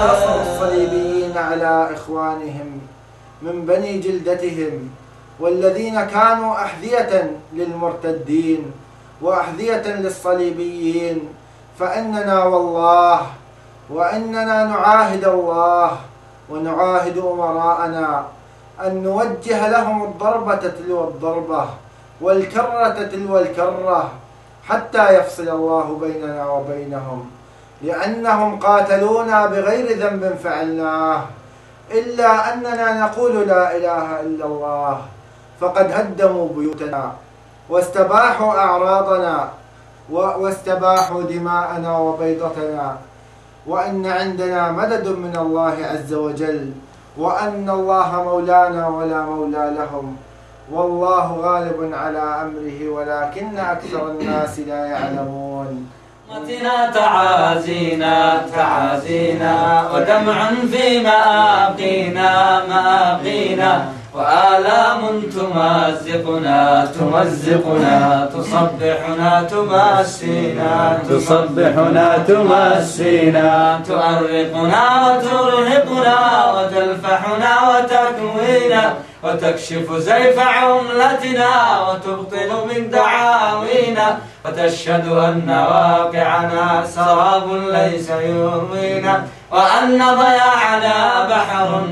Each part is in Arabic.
نصر الصليبيين على إخوانهم من بني جلدتهم والذين كانوا أحذية للمرتدين وأحذية للصليبيين فإننا والله وإننا نعاهد الله ونعاهد أمراءنا أن نوجه لهم الضربة تلو الضربة والكرة تلو الكرة حتى يفصل الله بيننا وبينهم. لأنهم قاتلونا بغير ذنب فعلناه. إلا أننا نقول لا إله إلا الله. فقد هدموا بيوتنا واستباحوا أعراضنا واستباحوا دماءنا وبيضتنا. وأن عندنا مدد من الله عز وجل. وأن الله مولانا ولا مولى لهم. والله غالب على أمره ولكن أكثر الناس لا يعلمون. أمتنا تعازينا تعازينا. ودمع في مآقينا مآقينا. وآلام تمزقنا تمزقنا تصبحنا تمسينا تصبحنا تمسينا تؤرقنا وترهقنا وتلفحنا وتكوينا. وتكشف زيف عملتنا وتبطل من دعاوينا وتشهد أن واقعنا سراب ليس يروينا وأن ضياعنا بحر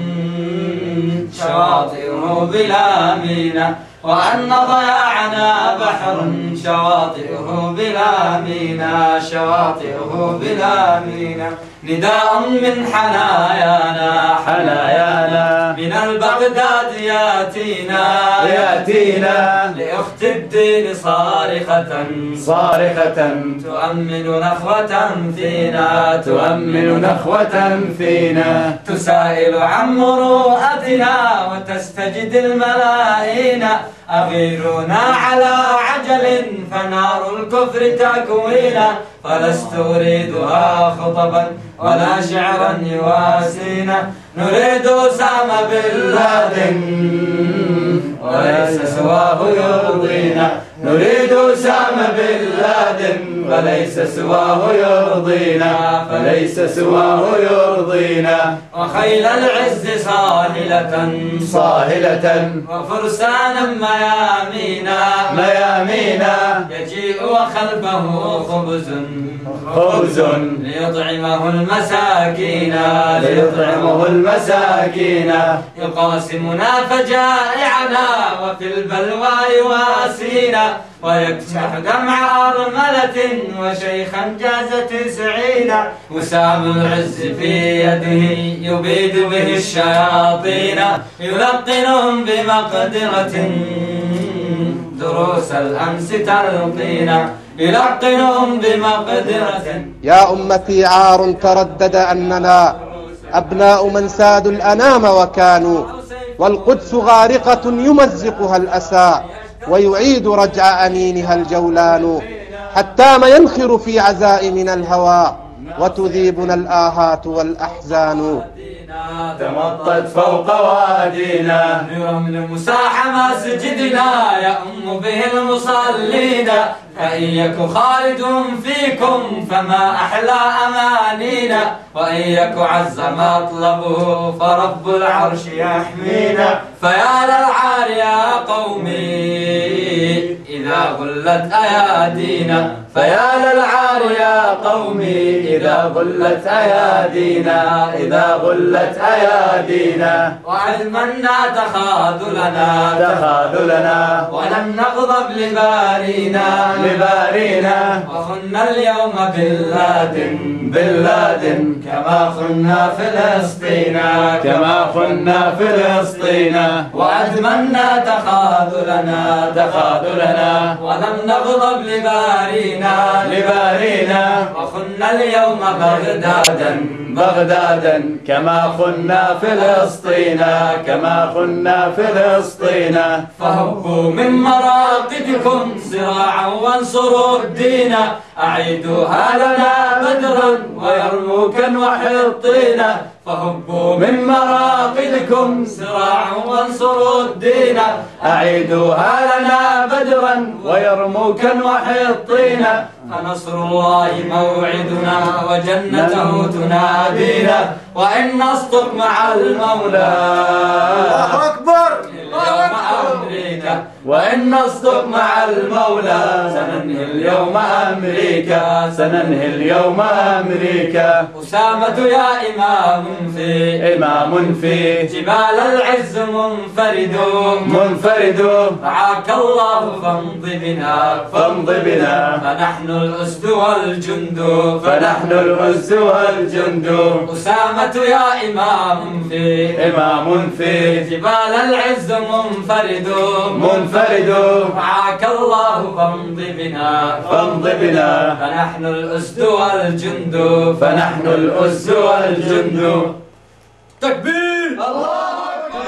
شواطئه بلا مينا وأن ضياعنا بحر شواطئه بلا مينا شواطئه بلا مينا نداء من حنايانا حنايانا. من البغداد ياتينا. ياتينا. لأخت الدين صارخة. صارخة. تؤمن نخوة فينا. تؤمن نخوة فينا. تسائل عن مروءتنا وتستجد الملايين أغيرنا على عجل فنار الكفر تكوينا فلست أريدها خطبا. ولا شعرا يواسينا نريد أسامة بن لادن. وليس سواه يرضينا. نريد أسامة بن لادن وليس سواه يرضينا فليس سواه يرضينا. وخيل العز صاهلة صاهلة. وفرسانا ميامينا. ميامينا. يجيء وخلفه خبز. خبز. ليطعمه المساكين. ليطعمه المساكين. يقاسمنا فجائعنا وفي البلوى يواسينا. ويكشف دمع أرملة وشيخا جاز تسعين وسام العز في يده يبيد به الشياطين يلقنهم بمقدرة دروس الأمس تلقينا يلقنهم بمقدرة. يا أمتي عار تردد أننا أبناء من سادوا الأنام وكانوا والقدس غارقة يمزقها الأسى. ويعيد رجع أنينها الجولان حتى ما ينخر في عزائمنا الهوى. وتذيبنا الآهات والأحزان. تمطت فوق وادينا. برمل مساح مسجدنا يأم به المصلين. فإن يك خالد فيكم فما أحلى أمانينا وإن يك عز مطلبه فرب العرش يحمينا. فيا للعار يا قومي إذا غلت أيادينا. فيا للعار يا قومي إذا غلت أيادينا إذا غلت أيادينا. وعلمنا تخاذلنا. تخاذلنا. ولم نغضب لبارينا. لبارينا. وخنا اليوم باللادن باللادن كما خنا فلسطين. كما خنا فلسطين. وأدمنا تخاذلنا. تخاذلنا. ولم نغضب لبارينا. لبارينا وخنا اليوم بغدادا. بغدادا كما خنا فلسطين كما خنا فلسطين. فهبوا من مراقدكم صراعا وانصروا الدين. أعيدوها لنا بدرا. ويرموكا وحطينا فهبوا من مراقدكم صراعا وانصروا الدين. أعيدوها لنا بدرا ويرموكا وحطينا فنصر الله موعدنا وجنته تنادينا. وإن نصدق مع المولى. الله أكبر. اليوم أمريكا. وإن نصدق مع المولى سننهي اليوم أمريكا سننهي اليوم أمريكا. أسامة يا إمام في إمام في. جبال العز منفرد. منفرد. رعاك الله فامض بنا. فامض بنا. فنحن الأسد والجند. فنحن العز والجند. أسامة يا إمام في إمام في. جبال العز منفرد. منفرد. رعاك الله فامض بنا فامض بنا فنحن الأسد والجند. فنحن الأس والجند. تكبير. الله.